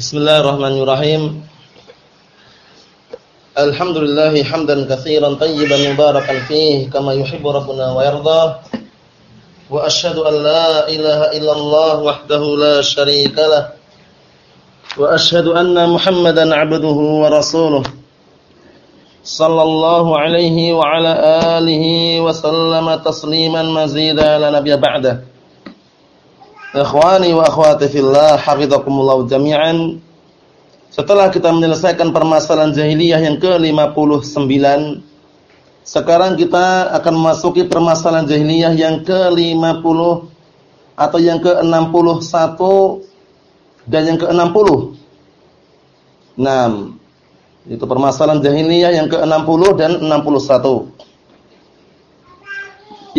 Bismillahirrahmanirrahim. Alhamdulillah hamdan katsiran tayyiban mubarakan fihi kama yuhibbu rabbuna wa yarda. Wa asyhadu an la ilaha illallah wahdahu la syarika lah. Wa asyhadu anna Muhammadan 'abduhu wa rasuluh. Sallallahu alaihi wa ala alihi wa sallama tasliman mazida la nabiyya ba'dahu. Ikhwani wa akhwati fillah, hafizakumullah jami'an. Setelah kita menyelesaikan permasalahan jahiliyah yang ke-59, sekarang kita akan memasuki permasalahan jahiliyah yang ke-50 atau yang ke-61 dan yang ke-60. Nah, itu permasalahan jahiliyah yang ke-60 dan 61.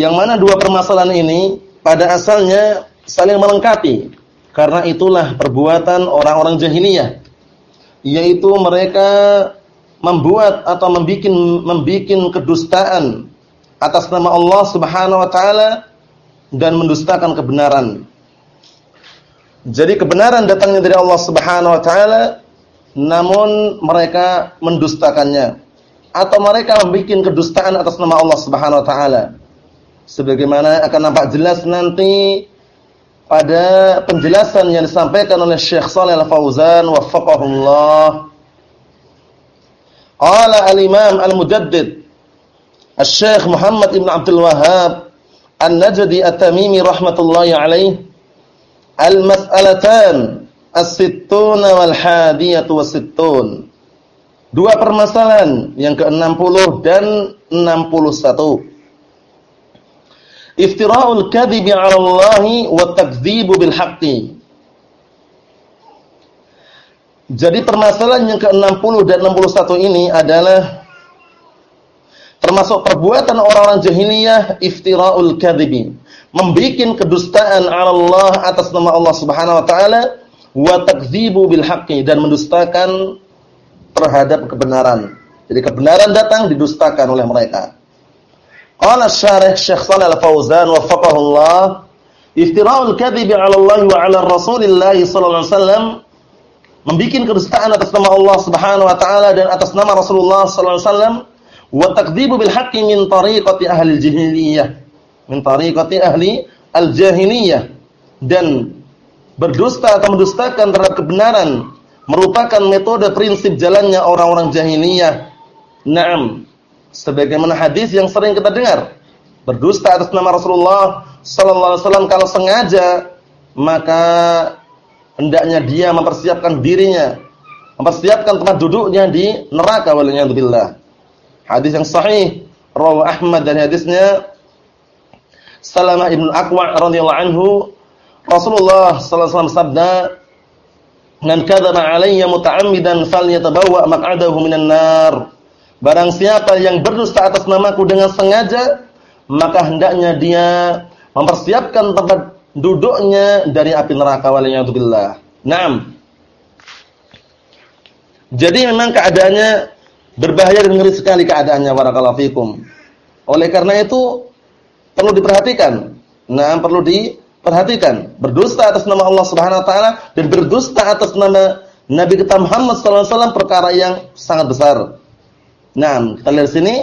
Yang mana dua permasalahan ini pada asalnya saling melengkapi. Karena itulah perbuatan orang-orang jahiliyah yaitu mereka membuat atau membuat membikin kedustaan atas nama Allah Subhanahu wa taala dan mendustakan kebenaran. Jadi kebenaran datangnya dari Allah Subhanahu wa taala namun mereka mendustakannya atau mereka membuat kedustaan atas nama Allah Subhanahu wa taala. Sebagaimana akan nampak jelas nanti pada penjelasan yang disampaikan oleh Syekh Shalih Al-Fauzan waffaqahullah. Qala al-Imam Al-Mujaddid Asy-Syaikh Muhammad Ibn Abdul Wahhab An-Najdi At-Tamimi rahmatullahi alaih Al-mas'alatan as-sittuna wal hadiyatu was-sittun. Dua permasalahan yang ke-60 dan 61 iftira'ul kadhibi 'ala Allah wa takdzibu bil haqqi. Jadi permasalahan yang ke-60 dan 61 ini adalah termasuk perbuatan orang-orang jahiliyah iftira'ul kadhibi, membikin kedustaan 'ala Allah atas nama Allah Subhanahu wa taala wa takdzibu bil haqqi dan mendustakan terhadap kebenaran. Jadi kebenaran datang didustakan oleh mereka. Qala syarih Syekh Shalal Al-Fauzan waffaqahullah, iftira'ul kadhibi 'ala Allah wa 'ala Rasulillah sallallahu alaihi wasallam membikin kedustaan atas nama Allah Subhanahu wa taala dan atas nama Rasulullah sallallahu alaihi wasallam wa takdzibu bil haqqi min tariqati ahli jahiliyah min tariqati ahli al-jahiliyah dan berdusta atau mendustakan terhadap kebenaran merupakan metode prinsip jalannya orang-orang jahiliyah. Naam sebagaimana hadis yang sering kita dengar berdusta atas nama Rasulullah sallallahu alaihi wasallam kalau sengaja maka hendaknya dia mempersiapkan dirinya mempersiapkan tempat duduknya di neraka waliyadzubillah hadis yang sahih rawi Ahmad dan hadisnya Salamah ibn Aqwa radhiyallahu anhu Rasulullah sallallahu alaihi wasallam sabda "Man kadzaba alayya muta'ammidan falyatabawwa maq'adahu minan nar." Barang siapa yang berdusta atas namaku dengan sengaja, maka hendaknya dia mempersiapkan tempat duduknya dari api neraka waliyadzubillah. Naam. Jadi memang keadaannya berbahaya dan ngeri sekali keadaannya barakallahu fikum. Oleh karena itu perlu diperhatikan. Nah, perlu diperhatikan. Berdusta atas nama Allah Subhanahu wa taala dan berdusta atas nama Nabi kita Muhammad sallallahu perkara yang sangat besar. Nah, kita lihat sini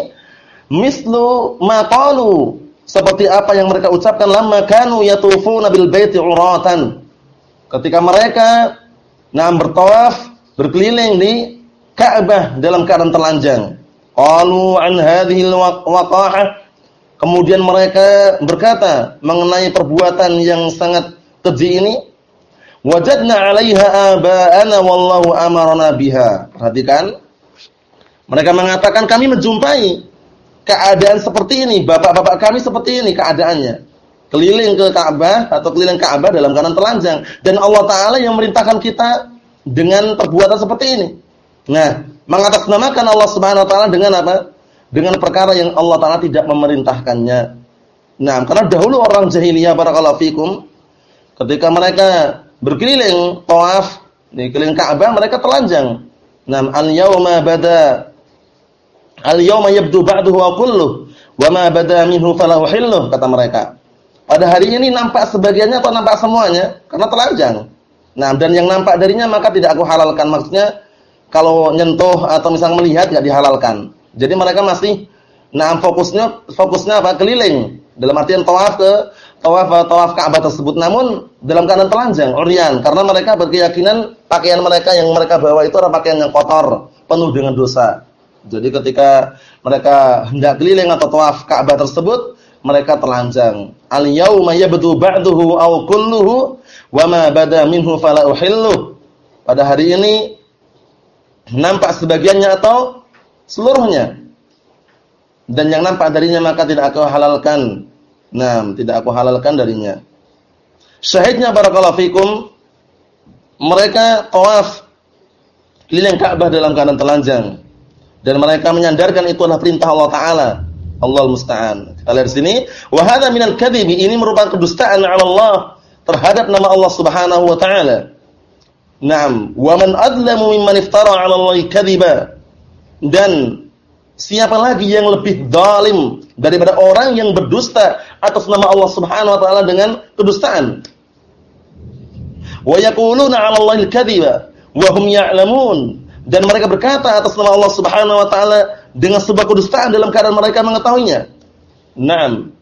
mislu ma qalu seperti apa yang mereka ucapkan lama kanu yatufuna bil baiti uratan. Ketika mereka nah bertawaf berkeliling di Ka'bah dalam keadaan telanjang. Qalu an hadhihi waqa'ah Kemudian mereka berkata mengenai perbuatan yang sangat keji ini, wajadna 'alaiha aba'ana wallahu amarna biha. Perhatikan, mereka mengatakan kami menjumpai keadaan seperti ini, bapak-bapak kami seperti ini keadaannya. Keliling ke Ka'bah atau keliling Ka'bah dalam keadaan telanjang dan Allah taala yang merintahkan kita dengan perbuatan seperti ini. Nah, mengatasnamakan Allah Subhanahu wa taala dengan apa? Dengan perkara yang Allah taala tidak memerintahkannya. Nah, karena dahulu orang jahiliyah barakallahu fikum ketika mereka berkeliling tawaf di keliling Ka'bah mereka telanjang. Nah, al-yauma bada Al-yawma yabdu ba'duhu wa kulluh wa ma bada minhu falahu hilluh kata mereka. Pada hari ini nampak sebagiannya atau nampak semuanya karena telanjang. Nah, dan yang nampak darinya maka tidak aku halalkan. Maksudnya kalau nyentuh atau misalnya melihat enggak dihalalkan. Jadi mereka masih nah fokusnya fokusnya apa? keliling. Dalam artian tawaf ke tawaf tawaf Ka'bah tersebut namun dalam keadaan telanjang, orian karena mereka berkeyakinan pakaian mereka yang mereka bawa itu adalah pakaian yang kotor, penuh dengan dosa. Jadi ketika mereka hendak keliling atau tawaf Ka'bah tersebut, mereka telanjang. Al yauma yabdu ba'duhu aw kulluhu wa ma bada minhu fala uhillu. Pada hari ini nampak sebagiannya atau seluruhnya. Dan yang nampak darinya maka tidak aku halalkan. Nah, tidak aku halalkan darinya. Syahidnya barakallahu fikum mereka tawaf keliling Ka'bah dalam keadaan telanjang dan mereka menyandarkan itu adalah perintah Allah taala. Allah musta'an. Kita lihat di sini, wa hadza minal kadhib. Ini merupakan kedustaan 'ala Allah terhadap nama Allah Subhanahu wa taala. Naam, wa man adlamu mimman iftara 'ala Allah kadhiba. Dan siapa lagi yang lebih zalim daripada orang yang berdusta atas nama Allah Subhanahu wa taala dengan kedustaan. Wa yaquluna 'ala Allahi al-kadhiba wa hum ya'lamun dan mereka berkata atas nama Allah Subhanahu wa taala dengan sebuah kedustaan dalam keadaan mereka mengetahuinya. Naam.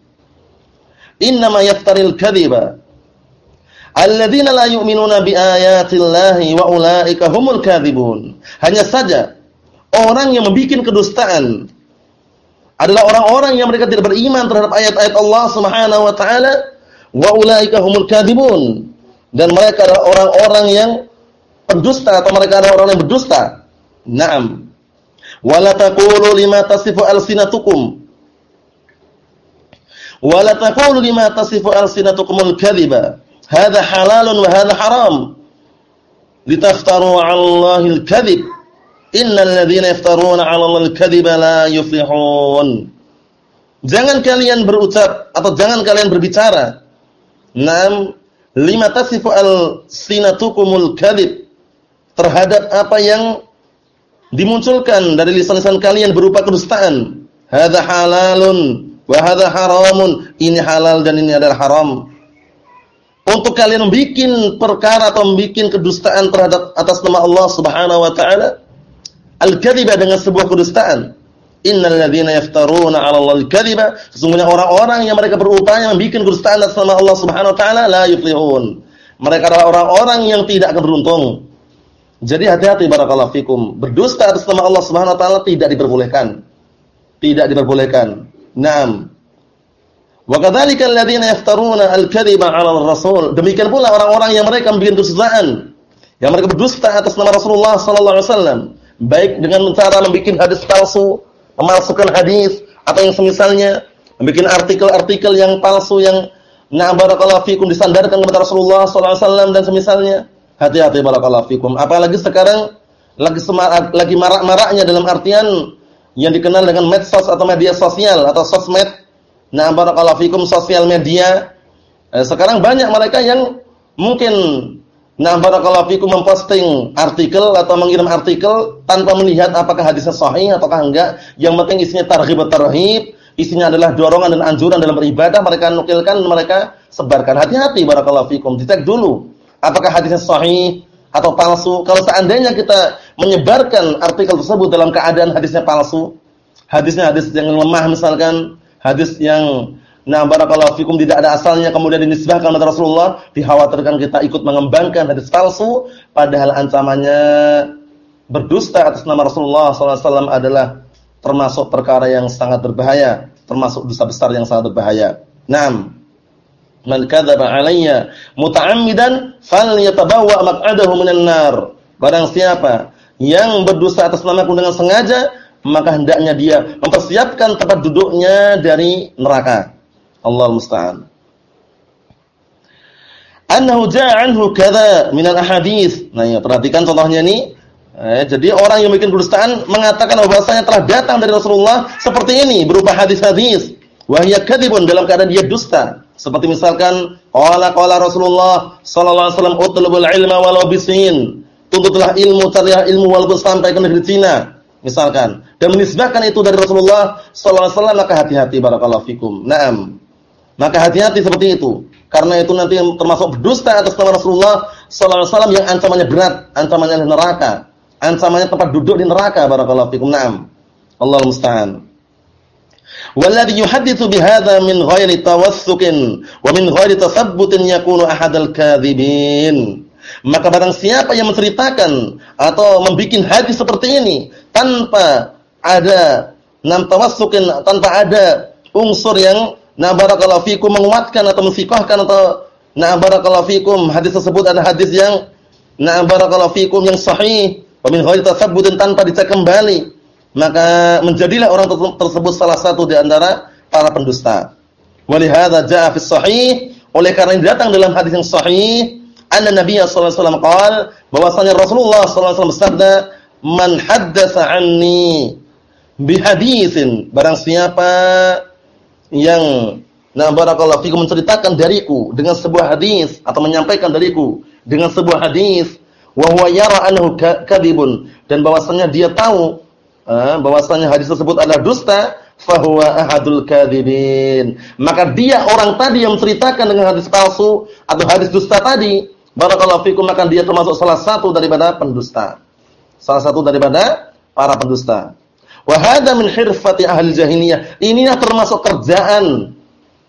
Innama yaftaril kadhiba alladzina la yu'minuna biayatillahi wa ulaika humul kadzibun. Hanya saja orang yang membuat kedustaan adalah orang-orang yang mereka tidak beriman terhadap ayat-ayat Allah Subhanahu wa taala wa ulaika humul kadhibun dan mereka adalah orang-orang yang pendusta atau mereka adalah orang yang berdusta. Naam. Wala taqulu lima tasifu alsinatukum Wala taqulu lima tasifu alsinatukumul kadhiba. Hadza halalun wa hadza haram. Litaftaru 'ala Allahil kadhib Innal ladzina yaftaruna 'ala Allahil kadhiba la yuflihun. Jangan kalian berucap atau jangan kalian berbicara. Nam lima tasifu al-sinatukumul kadhib terhadap apa yang dimunculkan dari lisan-lisan kalian berupa kedustaan. Hadza halalun wa hadza haramun. Ini halal dan ini adalah haram. Untuk kalian membuat perkara atau membuat kedustaan terhadap atas nama Allah Subhanahu wa taala al-kadziba dengan sebuah kedustaan. Innal ladzina yaftaruna 'ala Allahi al-kadziba, sesungguhnya orang-orang yang mereka berupaya membuat kedustaan atas nama Allah Subhanahu wa taala la yuflihun. Mereka adalah orang-orang yang tidak akan beruntung. Jadi hati-hati barakallahu fikum. Berdusta atas nama Allah Subhanahu wa taala tidak diperbolehkan. Tidak diperbolehkan. Naam. Wa kadzalika alladziina yaftaruna al-kadziba 'ala ar-rasul. Demikian pula orang-orang yang mereka membuat kedustaan. Yang mereka berdusta atas nama Rasulullah sallallahu alaihi wasallam baik dengan cara membuat hadis palsu, memalsukan hadis atau yang semisalnya, membuat artikel-artikel yang palsu yang na barakallahu fikum disandarkan kepada Rasulullah sallallahu alaihi wasallam dan semisalnya. Hati-hati barakallahu fikum. Apalagi sekarang lagi semarak, lagi marak-maraknya dalam artian yang dikenal dengan medsos atau media sosial atau sosmed. Nah, barakallahu fikum sosial media. Eh, sekarang banyak mereka yang mungkin Nah, barakallahu fikum memposting artikel atau mengirim artikel tanpa melihat apakah hadisnya sahih ataukah enggak. Yang penting isinya targhib tarhib, isinya adalah dorongan dan anjuran dalam beribadah, mereka nukilkan, mereka sebarkan. Hati-hati barakallahu fikum, dicek dulu apakah hadisnya sahih atau palsu. Kalau seandainya kita menyebarkan artikel tersebut dalam keadaan hadisnya palsu, hadisnya hadis yang lemah misalkan, hadis yang Nah, barakallahu fikum tidak ada asalnya kemudian dinisbahkan kepada Rasulullah, dikhawatirkan kita ikut mengembangkan hadis palsu padahal ancamannya berdusta atas nama Rasulullah SAW adalah termasuk perkara yang sangat berbahaya, termasuk dosa besar yang sangat berbahaya. Naam. Man kadzaba alayya muta'ammidan falyatabawwa maq'adahu minan nar. Barang siapa yang berdosa atas namaku dengan sengaja, maka hendaknya dia mempersiapkan tempat duduknya dari neraka. Allah musta'an. Annahu ja'a anhu kadza min al-ahadits. Nah, ya, perhatikan contohnya ini. Eh, jadi orang yang bikin kedustaan mengatakan bahwasanya telah datang dari Rasulullah seperti ini berupa hadis-hadis. Wa hiya kadzibun dalam keadaan dia dusta. Seperti misalkan qala qala Rasulullah sallallahu alaihi wasallam utlubul ilma walau bisin. Tuntutlah ilmu, carilah ilmu walaupun sampai ke negeri Cina. Misalkan dan menisbahkan itu dari Rasulullah sallallahu alaihi wasallam maka hati-hati barakallahu fikum. Naam. Maka hati-hati seperti itu. Karena itu nanti termasuk berdusta atas nama Rasulullah sallallahu alaihi wasallam yang ancamannya berat, ancamannya neraka. Ancamannya tempat duduk di neraka barakallahu fikum. Naam. Allah musta'an. Walladhi yuhadditsu bihadza min ghairi tawassukin wa min ghairi tasabbutin yakunu ahadal. Maka barang siapa yang menceritakan atau membuat hadis seperti ini tanpa ada nam tawassukin tanpa ada unsur yang na barakallahu fikum menguatkan atau mensiqahkan atau na barakallahu fikum hadis tersebut adalah hadis yang na barakallahu fikum yang sahih wa min ghairi tasabbutin tanpa dicek kembali maka menjadilah orang tersebut salah satu di antara para pendusta. Walihada jaa fi sahih. Oleh karena datang dalam hadis yang sahih anna Nabi sallallahu alaihi wasallam qaal bahwasanya Rasulullah sallallahu alaihi wasallam bersabda man haddatsa anni bihaditsin barang siapa yang nah barakallahu fikum menceritakan dariku dengan sebuah hadis atau menyampaikan dariku dengan sebuah hadis wa huwa yara annahu kadhibun dan bahwasanya dia tahu Ah, bahwasanya hadis tersebut adalah dusta, fahuwa ahadul kadzibin. Maka dia orang tadi yang menceritakan dengan hadis palsu atau hadis dusta tadi, barakallahu fikum maka dia termasuk salah satu daripada pendusta. Salah satu daripada para pendusta. Wa hadza min hirfati ahli jahiliyah. Inilah termasuk kerjaan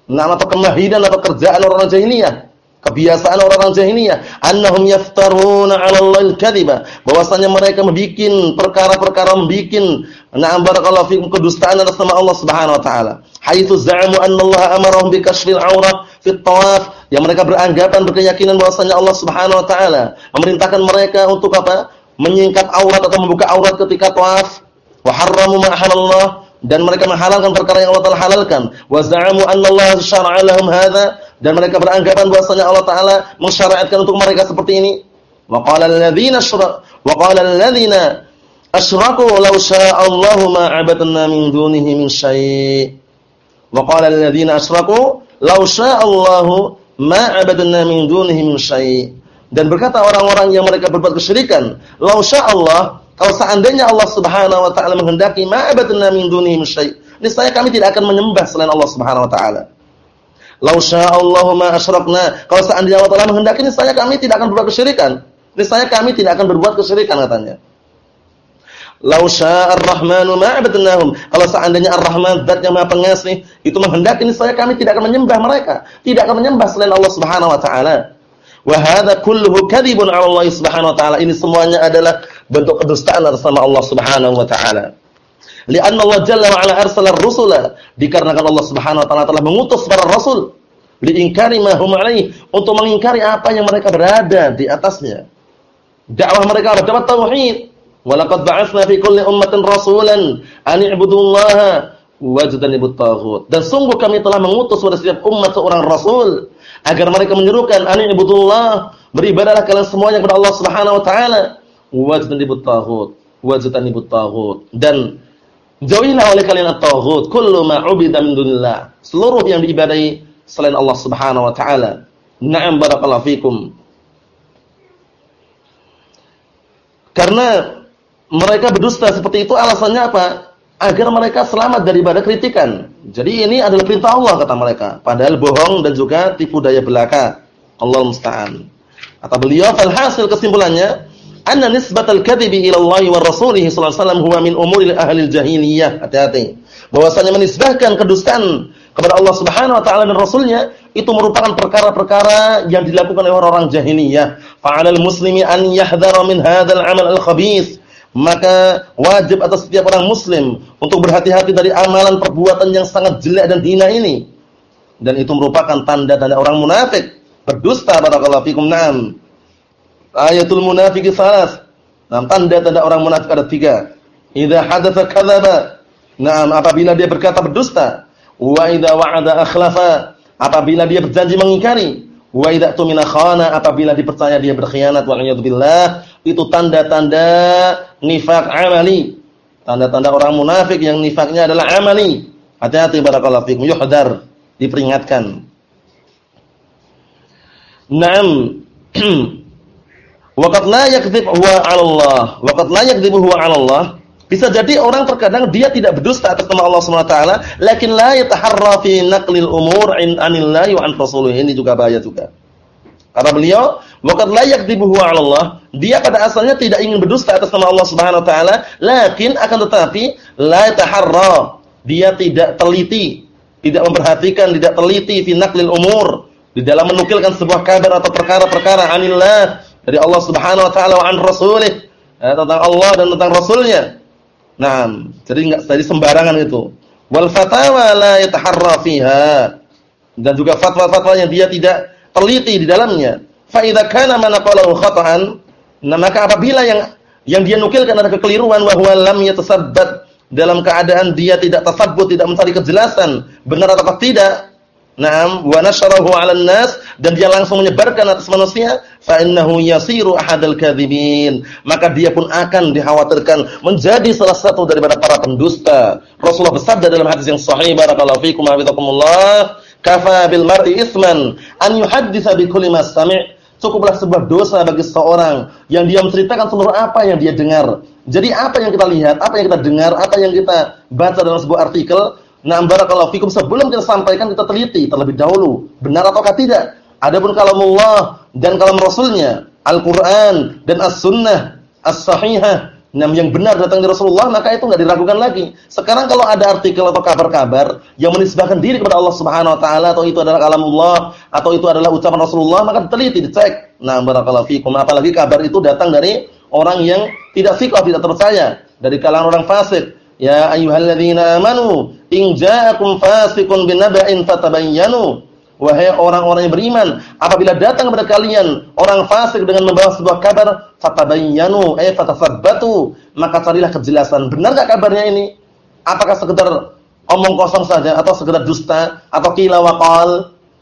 nama atau kemahiran atau kerjaan orang jahiliyah kebiasaan orang-orang jahiliyah annahum yaftaruna 'ala Allahil kadhiba. Bahwasanya mereka membikin perkara-perkara membikin na'am barakallahu fikum kedustaan atas nama Allah Subhanahu wa taala. Haitsu za'amu anna Allah amarahum bi kashfil 'aurah fi tawaf. Yang mereka beranggapan berkeyakinan bahwasanya Allah Subhanahu wa taala memerintahkan mereka untuk apa? Menyingkat aurat atau membuka aurat ketika tawaf. Wa harramu ma halallah. Dan mereka menghalalkan perkara yang Allah Taala halalkan. Wa za'amu anna Allah syara'a lahum hadza dan mereka beranggapan bahwasanya Allah taala mensyariatkan untuk mereka seperti ini. Wa qala alladziina wa qala alladziina asyraku Allahu ma min dunihi min syai'. Wa qala alladziina asyraku Allahu ma min dunihi min syai'. Dan berkata orang-orang yang mereka berbuat kesyirikan, syaa'a Allah, kalau seandainya Allah Subhanahu wa taala menghendaki ma 'abadna min dunihi min syai', niscaya kami tidak akan menyembah selain Allah Subhanahu wa taala. Lau sya'allahu ma asyrakna. Kalau seandainya Allah Taala menghendaki niscaya kami tidak akan berbuat kesyirikan. Niscaya kami tidak akan berbuat kesyirikan katanya. Lau sya'ar rahmanu ma abadnahum. Kalau seandainya Ar-Rahman zat yang Maha Pengasih itu menghendaki niscaya kami tidak akan menyembah mereka, tidak akan menyembah selain Allah Subhanahu wa taala. Wa hadza kulluhu kadhibun 'ala Allah Subhanahu wa taala. Ini semuanya adalah bentuk kedustaan atas nama Allah Subhanahu wa taala. Lianna Allah Jalla wa Ala arsala rusula dikarenakan Allah Subhanahu wa taala telah mengutus para rasul liingkari ma hum alaih untuk mengingkari apa yang mereka berada di atasnya. Dakwah mereka adalah tauhid. Walaqad ba'atsna fi kulli ummatin rasulan an i'budullaha wajtanibut taghut. Dan sungguh kami telah mengutus pada setiap umat seorang rasul agar mereka menyerukan an i'budullah, beribadahlah kalian semuanya kepada Allah Subhanahu wa taala wajtanibut taghut, wajtanibut taghut. Dan Jauhilah oleh kalian at-taghut, kullu ma 'ubida min dunillah. Seluruh yang diibadahi selain Allah Subhanahu wa taala. Na'am barakallahu fikum. Karena mereka berdusta seperti itu alasannya apa? Agar mereka selamat daripada kritikan. Jadi ini adalah perintah Allah kata mereka. Padahal bohong dan juga tipu daya belaka. Allah musta'an. Kata beliau, falhasil kesimpulannya, anna nisbatal kadhibi ila Allah wa rasulih sallallahu alaihi wasallam huwa min umuril ahli jahiliyah. Hati-hati. Bahwasanya menisbahkan kedustaan kepada Allah Subhanahu wa taala dan rasulnya itu merupakan perkara-perkara yang dilakukan oleh orang-orang jahiliyah. Fa'alal muslimi an yahdhara min hadzal 'amal al-khabith. Maka wajib atas setiap orang muslim untuk berhati-hati dari amalan perbuatan yang sangat jelek dan hina ini. Dan itu merupakan tanda-tanda orang munafik, berdusta barakallahu fikum. Naam. Ayatul munafiki salas. Nah, tanda-tanda orang munafik ada tiga. Idza hadatsa kadzaba. Naam, apabila dia berkata berdusta. Wa idza wa'ada akhlafa. Apabila dia berjanji mengingkari. Wa idza tumina khana. Apabila dipercaya dia berkhianat. Wa'iyadzubillah. Itu tanda-tanda nifak amali. Tanda-tanda orang munafik yang nifaknya adalah amali. Hati-hati barakallahu fikum. Yuhdar. Diperingatkan. Naam. Waqad la yakdzib huwa 'ala Allah. Waqad la yakdzib huwa Allah. Bisa jadi orang terkadang dia tidak berdusta atas nama Allah Subhanahu wa taala, lakin la yataharra fi naqlil umur in anillahi wa an. Ini juga bahaya juga. Kata beliau, "Waqad la yakdzibuhu 'ala Allah." Dia pada asalnya tidak ingin berdusta atas nama Allah Subhanahu wa taala, lakin akan tetapi la yataharra. Dia tidak teliti, tidak memperhatikan, tidak teliti fi naqlil umur di dalam menukilkan sebuah kabar atau perkara-perkara anillah dari Allah Subhanahu wa taala wa an rasulih. Ya, tentang Allah dan tentang Rasulnya Nah, jadi enggak tadi sembarangan itu. Wal fatawa la yataharra fiha. Dan juga fatwa-fatwa yang dia tidak teliti di dalamnya. Fa idza kana man qalahu khata'an, nah maka apabila yang yang dia nukilkan ada kekeliruan wa huwa lam yatasabbat dalam keadaan dia tidak tasabbut, tidak mencari kejelasan benar atau tidak, Naam wa nasyarahu 'alan nas dan dia langsung menyebarkan atas manusia fa innahu yasiru ahadal kadzibin maka dia pun akan dikhawatirkan menjadi salah satu daripada para pendusta. Rasulullah bersabda dalam hadis yang sahih barakallahu fikum hafizakumullah kafa bil mar'i isman an yuhadditsa bi kulli ma sami' cukuplah sebuah dosa bagi seorang yang dia menceritakan seluruh apa yang dia dengar. Jadi apa yang kita lihat, apa yang kita dengar, apa yang kita baca dalam sebuah artikel Nah, barakallahu fikum sebelum kita sampaikan kita teliti terlebih dahulu, benar ataukah tidak. Adapun kalamullah dan kalam Rasulnya, Al-Qur'an dan As-Sunnah As-Sahihah yang benar datang dari Rasulullah, maka itu enggak diragukan lagi. Sekarang kalau ada artikel atau kabar-kabar yang menisbahkan diri kepada Allah Subhanahu wa taala atau itu adalah kalamullah atau itu adalah ucapan Rasulullah, maka diteliti, dicek. Nah, barakallahu fikum. Apalagi kabar itu datang dari orang yang tidak sikoh, tidak terpercaya, dari kalangan orang fasik Ya ayyuhalladzina amanu in ja'akum fasiqun binaba'in fatabayyanu. Wahai orang-orang yang beriman, apabila datang kepada kalian orang fasik dengan membawa sebuah kabar, fatabayyanu, eh fatathabbatu, maka carilah kejelasan. Benar enggak kabarnya ini? Apakah sekedar omong kosong saja atau sekedar dusta atau qila wa qal?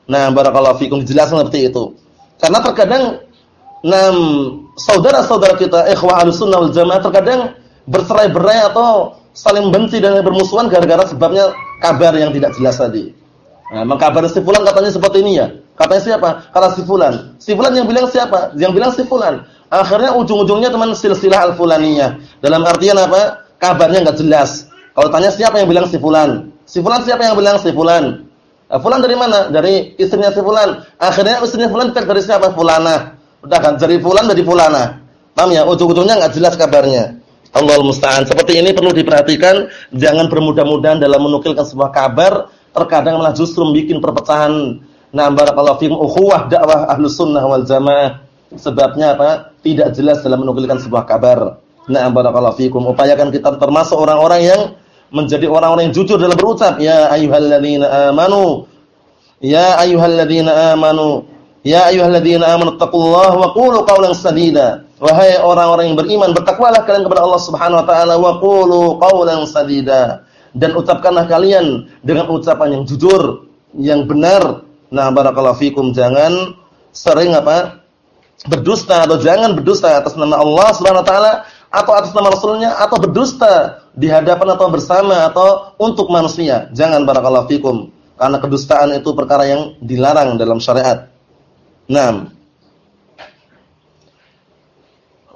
Nah, barakallahu fikum dijelaskan seperti itu. Karena terkadang enam saudara-saudara kita ikhwah Ahlussunnah wal Jamaah terkadang bercerai-berai atau saling benci dan bermusuhan gara-gara sebabnya kabar yang tidak jelas tadi. Nah, mengkabar si fulan katanya seperti ini ya. Katanya siapa? Kata si fulan. Si fulan yang bilang siapa? Yang bilang si fulan. Akhirnya ujung-ujungnya teman silsilah al-fulaniyah. Dalam artian apa? Kabarnya enggak jelas. Kalau tanya siapa yang bilang si fulan? Si fulan siapa yang bilang si fulan? Nah, fulan dari mana? Dari istrinya si fulan. Akhirnya istrinya fulan dari siapa? Fulana. Udah kan dari fulan dari fulana. Paham ya? Ujung-ujungnya enggak jelas kabarnya. Allah musta'an. Seperti ini perlu diperhatikan, jangan bermudah-mudahan dalam menukilkan sebuah kabar, terkadang malah justru membuat perpecahan. Nah, barakallahu fiikum ukhuwah dakwah Ahlus Sunnah wal Jamaah. Sebabnya apa? Tidak jelas dalam menukilkan sebuah kabar. Nah, barakallahu fiikum. Upayakan kita termasuk orang-orang yang menjadi orang-orang yang jujur dalam berucap, ya ayyuhalladzina amanu. Ya ayyuhalladzina amanu. Ya ayyuhalladzina amanu taqullaha wa qulu qawlan sadida. Wahai orang-orang yang beriman, bertakwalah kalian kepada Allah Subhanahu wa taala wa qulu qawlan sadida. Dan ucapkanlah kalian dengan ucapan yang jujur, yang benar. Nah, barakallahu fikum, jangan sering apa? berdusta atau jangan berdusta atas nama Allah Subhanahu wa taala atau atas nama Rasulnya atau berdusta di hadapan atau bersama atau untuk manusia. Jangan barakallahu fikum. Karena kedustaan itu perkara yang dilarang dalam syariat. Nah,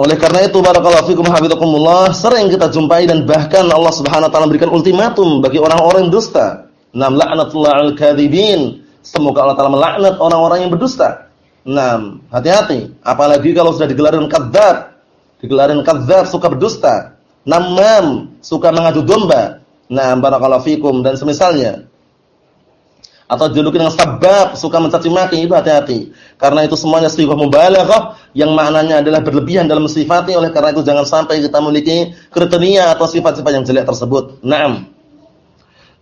oleh karena itu barakallahu fikum hafizakumullah sering kita jumpai dan bahkan Allah Subhanahu wa taala memberikan ultimatum bagi orang-orang dusta. Nam la'natullah 'alal kadzibin. Semoga Allah taala melaknat orang-orang yang berdusta. Nam, hati-hati apalagi kalau sudah digelarin kadzdzab. Digelarin kadzdzab suka berdusta. Namam suka mengadu domba. Nah, barakallahu fikum dan semisalnya atau juluki dengan sabab suka mencaci maki itu hati-hati. Karena itu semuanya sifat mubalaghah yang maknanya adalah berlebihan dalam sifati oleh karena itu jangan sampai kita memiliki kriteria atau sifat-sifat yang jelek tersebut. Naam.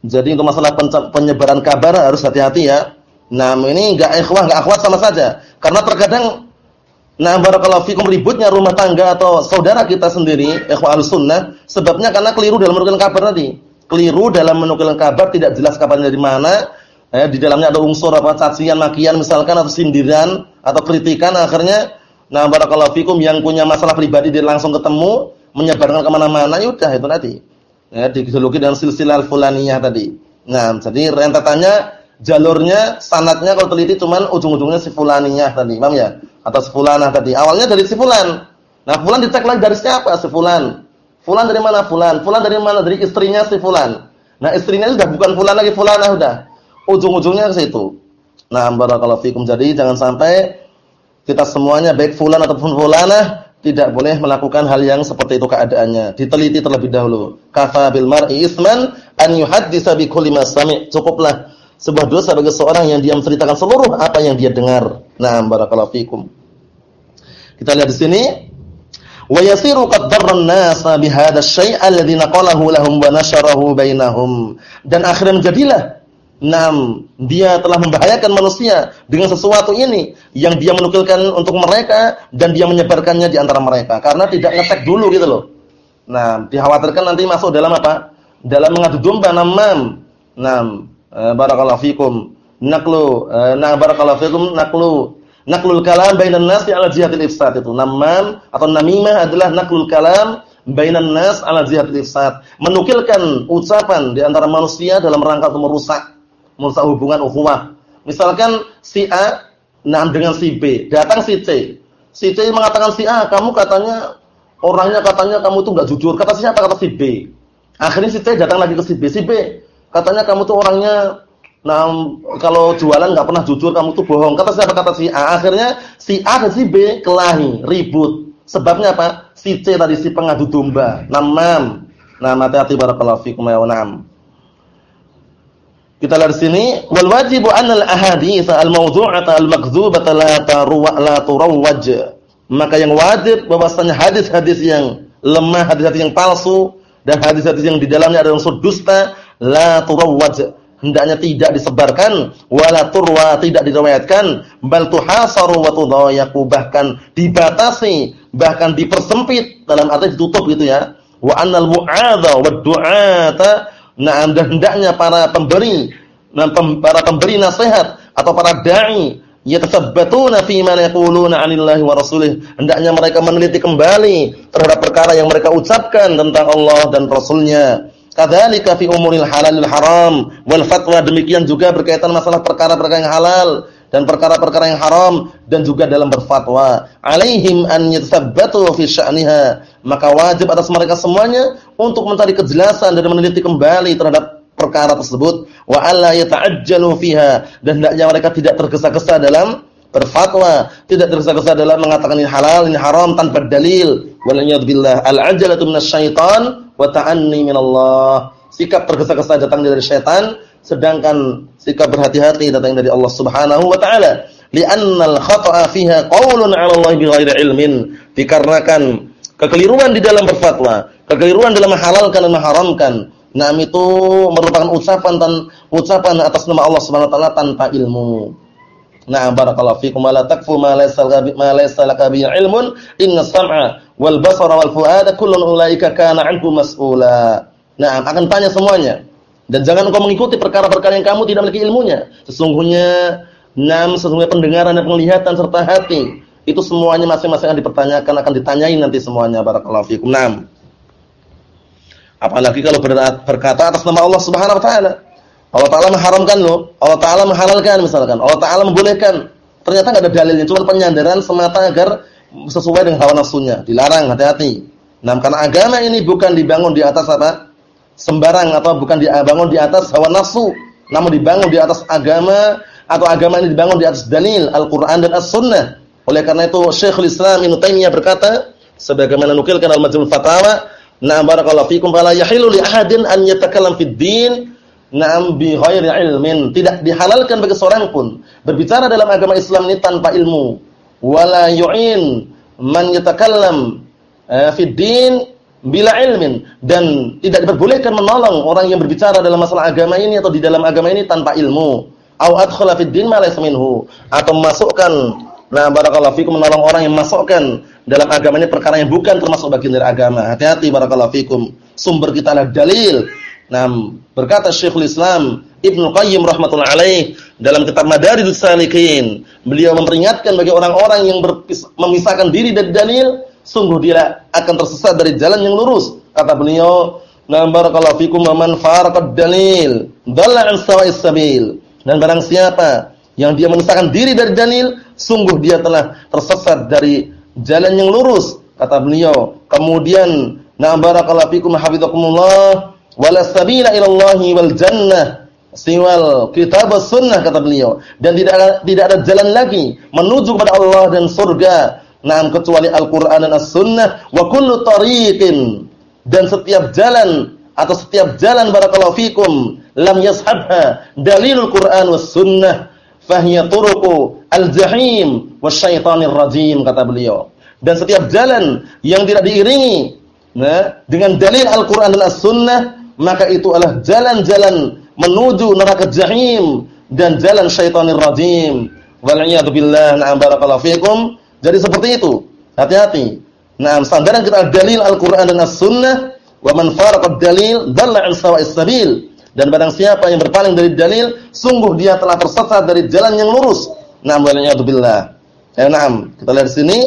Jadi untuk masalah penyebaran kabar harus hati-hati ya. Nah ini enggak ikhwah enggak akhwat sama saja. Karena terkadang nah barakallahu fikum ributnya rumah tangga atau saudara kita sendiri ikhwah al-sunnah sebabnya karena keliru dalam menukilkan kabar tadi. Keliru dalam menukilkan kabar tidak jelas kabarnya dari mana eh, di dalamnya ada unsur apa cacian, makian misalkan atau sindiran atau kritikan akhirnya nah barakallahu fikum yang punya masalah pribadi dia langsung ketemu menyebarkan ke mana mana ya udah itu tadi ya dijuluki dengan silsilah fulaniyah tadi nah jadi rentetannya jalurnya sanatnya kalau teliti cuman ujung-ujungnya si fulaniyah tadi paham ya atau si fulanah tadi awalnya dari si fulan nah fulan dicek lagi dari siapa si fulan Fulan dari mana? Fulan. Fulan dari mana? Dari istrinya si fulan. Nah, istrinya sudah bukan fulan lagi, fulanah sudah. Ujung-ujungnya ke situ. Nah, barakallahu fikum. Jadi jangan sampai kita semuanya baik fulan ataupun fulanah tidak boleh melakukan hal yang seperti itu keadaannya. Diteliti terlebih dahulu. Kafa bil mar'i isman an yuhaddisa bi kulli ma sami'. Cukuplah sebuah dosa bagi seorang yang dia menceritakan seluruh apa yang dia dengar. Nah, barakallahu fikum. Kita lihat di sini wa yasiru qad darra an-nas bi hadha asy-syai' alladhi naqalahu lahum wa nasharahu bainahum. Dan akhirnya menjadilah Nam, dia telah membahayakan manusia dengan sesuatu ini yang dia menukilkan untuk mereka dan dia menyebarkannya di antara mereka karena tidak ngetek dulu gitu loh. Nah, dikhawatirkan nanti masuk dalam apa? Dalam mengadu domba namam. Nam, e, barakallahu fikum. Naklu, e, nah barakallahu fikum naklu naklul kalam bainan nas ala jihadil ifsad itu. Namam atau namimah adalah naklul kalam bainan nas ala jihadil ifsad. Menukilkan ucapan di antara manusia dalam rangka untuk merusak merusak hubungan ukhuwah. Misalkan si A nah dengan si B, datang si C. Si C mengatakan si A, kamu katanya orangnya katanya kamu tuh enggak jujur. Kata siapa? Kata si B. Akhirnya si C datang lagi ke si B. Si B, katanya kamu tuh orangnya nah kalau jualan enggak pernah jujur, kamu tuh bohong. Kata siapa? Kata si A. Akhirnya si A dan si B kelahi, ribut. Sebabnya apa? Si C tadi si pengadu domba. Namam. Nah, hati-hati barakallahu fikum ya. Kita lihat sini wal wajibu anna al ahadits al mawdu'ata al makdzubata la taruwa la turawwaj. Maka yang wajib bahwasanya hadis-hadis yang lemah, hadis-hadis yang palsu dan hadis-hadis yang di dalamnya ada unsur dusta la turawwaj. Hendaknya tidak disebarkan wala turwa tidak diriwayatkan bal tuhasaru wa tudayaqu bahkan dibatasi bahkan dipersempit dalam arti ditutup gitu ya. Wa annal mu'adza wad du'ata Nah, dan hendaknya para pemberi dan para pemberi nasihat atau para dai yatasabbatuna fi ma yaquluna 'anillahi wa rasulih. Hendaknya mereka meneliti kembali terhadap perkara yang mereka ucapkan tentang Allah dan Rasulnya. Kadzalika fi umuril halalil haram wal fatwa demikian juga berkaitan masalah perkara-perkara yang halal dan perkara-perkara yang haram dan juga dalam berfatwa. Alaihim an yatsabbatu fi sya'niha. Maka wajib atas mereka semuanya untuk mencari kejelasan dan meneliti kembali terhadap perkara tersebut wa alla yata'ajjalu fiha dan hendaknya mereka tidak tergesa-gesa dalam berfatwa, tidak tergesa-gesa dalam mengatakan ini halal, ini haram tanpa dalil. Waliyadzubillah. Al-ajalatu minasyaitan wa ta'anni minallah. Sikap tergesa-gesa datang dari syaitan sedangkan sikap berhati-hati datang dari Allah Subhanahu wa taala. Li'anna al-khata'a fiha qaulun 'ala Allah bighairi ilmin. Dikarenakan kekeliruan di dalam berfatwa kekeliruan dalam menghalalkan dan mengharamkan nah itu merupakan ucapan dan ucapan atas nama Allah Subhanahu wa taala tanpa ilmu. Nah, barakallahu fikum. La takfu ma laysa ma laysa laka bi ilmun. Inna sam'a wal basara wal fuada kullun ulaika kana 'anhu mas'ula. Nah, akan tanya semuanya. Dan jangan engkau mengikuti perkara-perkara yang kamu tidak memiliki ilmunya. Sesungguhnya enam sesungguhnya pendengaran dan penglihatan serta hati itu semuanya masing-masing akan dipertanyakan, akan ditanyain nanti semuanya. Barakallahu fiikum. Naam. Apalagi kalau berkata atas nama Allah Subhanahu wa taala. Allah taala mengharamkan loh, Allah taala menghalalkan misalkan, Allah taala membolehkan. Ternyata enggak ada dalilnya, cuma penyandaran semata agar sesuai dengan hawa nafsunya. Dilarang, hati-hati. Nah, karena agama ini bukan dibangun di atas apa? Sembarang atau bukan dibangun di atas hawa nafsu, namun dibangun di atas agama atau agama ini dibangun di atas dalil Al-Qur'an dan As-Sunnah. Oleh karena itu Syekhul Islam Ibnu Taimiyah berkata sebagaimana nukilkan Al-Majmu' Fatawa, "Na barakallahu fikum fala yahilu li ahadin an yatakallam fid din na'am bi ghairi ilmin." Tidak dihalalkan bagi seorang pun berbicara dalam agama Islam ini tanpa ilmu. Wala yu'in man yatakallam eh, fid din bila ilmin dan tidak diperbolehkan menolong orang yang berbicara dalam masalah agama ini atau di dalam agama ini tanpa ilmu. Au adkhala fid din ma laysa minhu atau masukkan nah barakallahu fikum menolong orang yang masukkan dalam agama ini perkara yang bukan termasuk bagian dari agama. Hati-hati barakallahu fikum. Sumber kita adalah dalil. Nah, berkata Syekhul Islam Ibnu Qayyim rahimatullah alaih dalam kitab Madarijus Salikin, beliau memperingatkan bagi orang-orang yang memisahkan diri dari dalil sungguh dia akan tersesat dari jalan yang lurus. Kata beliau, "Na barakallahu fikum man faraqad dalil, dalla an sawa'is sabil." Dan barang siapa yang dia memisahkan diri dari dalil, sungguh dia telah tersesat dari jalan yang lurus. Kata beliau, kemudian Na'am barakallahu fikum hafizakumullah wala sabila ila Allah wal jannah siwal kitab sunnah kata beliau dan tidak ada, tidak ada jalan lagi menuju kepada Allah dan surga Naam kecuali Al-Qur'an dan As-Sunnah wa kullu tariqin dan setiap jalan atau setiap jalan barakallahu fikum lam yashabha dalilul Qur'an was sunnah fahiya turuqu al-jahim wasyaitonir rajim kata beliau. Dan setiap jalan yang tidak diiringi nah, dengan dalil Al-Qur'an dan As-Sunnah maka itu adalah jalan-jalan menuju neraka jahim dan jalan syaitonir rajim. Wal iyad billah. Na'am barakallahu fikum. Jadi seperti itu. Hati-hati. Nah, sandaran kita dalil Al-Qur'an dan As-Sunnah wa man faraqad dalil dalla 'an sawa'is sabil. Dan barang siapa yang berpaling dari dalil, sungguh dia telah tersesat dari jalan yang lurus. Naam wa billah. Ya na'am. Kita lihat di sini.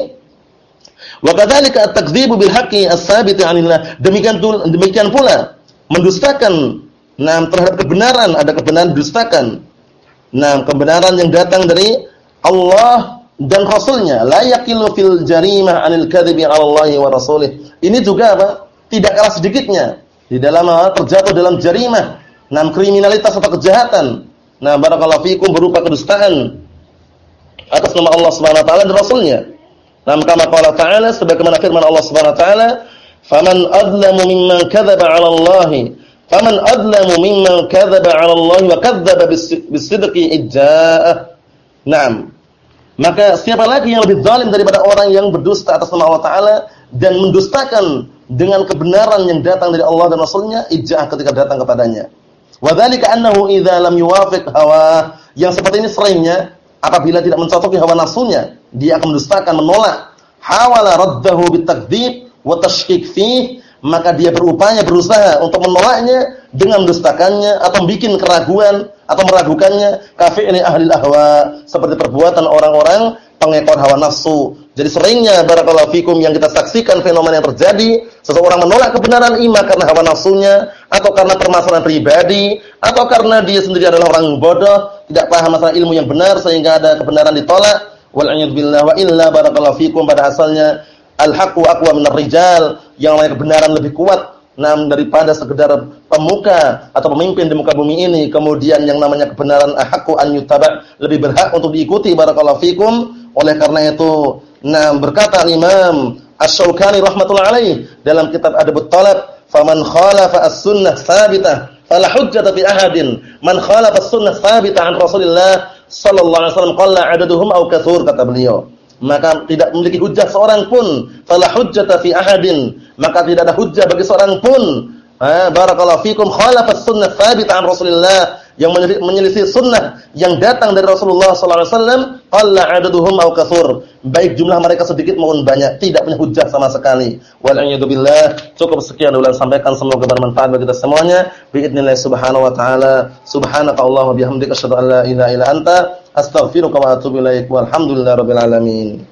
Wa kadzalika at-takdzibu bil haqqi as-sabit 'anillah. Demikian demikian pula mendustakan nah terhadap kebenaran, ada kebenaran dustakan. Nah, kebenaran yang datang dari Allah dan Rasulnya la yaqilu fil jarimah anil kadhibi 'ala Allah wa rasulih. Ini juga apa? Tidak kalah sedikitnya di dalam terjatuh dalam jarimah, nam kriminalitas atau kejahatan. Nah, barakallahu fikum berupa kedustaan atas nama Allah Subhanahu wa taala dan Rasulnya. Nah, kama qala ta'ala sebagaimana firman Allah Subhanahu wa taala, "Faman adlamu mimman kadzaba 'ala Allah" Faman adlamu mimman kadzaba 'ala Allah wa kadzdzaba bis-sidqi ijja'ah. Naam. Maka siapa lagi yang lebih zalim daripada orang yang berdusta atas nama Allah Ta'ala dan mendustakan dengan kebenaran yang datang dari Allah dan Rasulnya ijah ketika datang kepadanya. Wadhalika annahu idza lam yuwafiq hawa. Yang seperti ini seringnya apabila tidak mencocoki hawa nafsunya dia akan mendustakan menolak. Hawala raddahu bitakdzib wa tashkik fih. Maka dia berupaya berusaha untuk menolaknya dengan mendustakannya atau bikin keraguan atau meragukannya kafir ini ahli ahwa seperti perbuatan orang-orang pengekor hawa nafsu. Jadi seringnya barakallahu fikum yang kita saksikan fenomena yang terjadi, seseorang menolak kebenaran iman karena hawa nafsunya atau karena permasalahan pribadi atau karena dia sendiri adalah orang bodoh, tidak paham masalah ilmu yang benar sehingga ada kebenaran ditolak. Wal wa illa barakallahu fikum pada asalnya al-haqqu aqwa minar yang namanya kebenaran lebih kuat nam daripada sekedar pemuka atau pemimpin di muka bumi ini kemudian yang namanya kebenaran ahqqu an yutaba lebih berhak untuk diikuti barakallahu fikum. Oleh karena itu nam berkata Imam Asy-Syaukani rahimatullah alaih dalam kitab Adabut Talab faman khalafa as-sunnah tsabitah fala hujjata fi ahadin. Man khalafa as-sunnah tsabitah an Rasulillah sallallahu alaihi wasallam qalla adaduhum aw katsur kata beliau maka tidak memiliki hujjah seorang pun. Fala hujjata fi ahadin. Maka tidak ada hujjah bagi seorang pun. Ha barakallahu fikum khalafas sunnah thabitah an Rasulillah. Yang menyelisih sunnah yang datang dari Rasulullah sallallahu alaihi wasallam qalla adaduhum aw katsur baik jumlah mereka sedikit maupun banyak tidak punya hujjah sama sekali. Wal billah. Cukup sekian ulang sampaikan semoga bermanfaat bagi kita semuanya. Biidznillah subhanahu wa taala. Subhanaka allahumma bihamdika asyhadu an la ilaha illa anta. Astaghfiruka wa atubu ilaik. Walhamdulillahi rabbil alamin